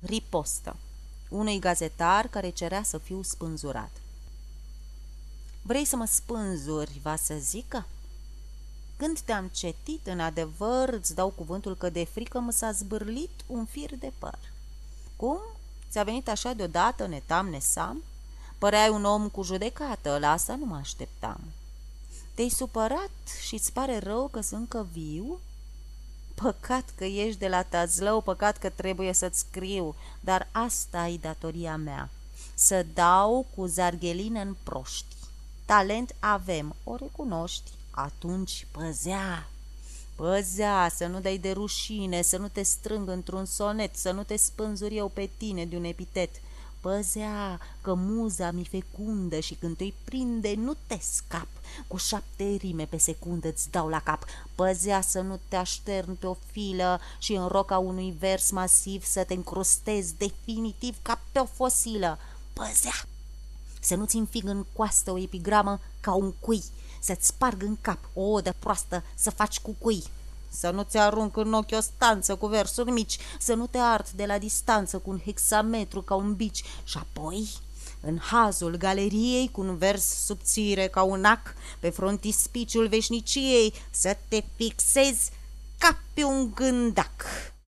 Ripostă unui gazetar care cerea să fiu spânzurat. Vrei să mă spânzuri, va să zică? Când te-am cetit, în adevăr, îți dau cuvântul că de frică mă s-a zbârlit un fir de păr. Cum? Ți-a venit așa deodată, netam, nesam? Păreai un om cu judecată, la asta nu mă așteptam. Te-ai supărat și-ți pare rău că sunt încă viu? Păcat că ești de la tazlău, păcat că trebuie să-ți scriu, dar asta e datoria mea. Să dau cu zarghelină în proști. Talent avem, o recunoști, atunci păzea. Păzea să nu dai de rușine, să nu te strâng într-un sonet, să nu te spânzuri eu pe tine de un epitet – Păzea că muza mi fecundă și când te prinde nu te scap. Cu șapte rime pe secundă îți dau la cap. Păzea să nu te aștern pe o filă și în roca unui vers masiv să te încrustezi definitiv ca pe o fosilă. Păzea să nu-ți înfig în coastă o epigramă ca un cui, să-ți sparg în cap o odă proastă să faci cu cui să nu-ți arunc în ochi o stanță cu versuri mici, să nu te ard de la distanță cu un hexametru ca un bici și apoi în hazul galeriei cu un vers subțire ca un ac pe frontispiciul veșniciei să te fixezi ca pe un gândac.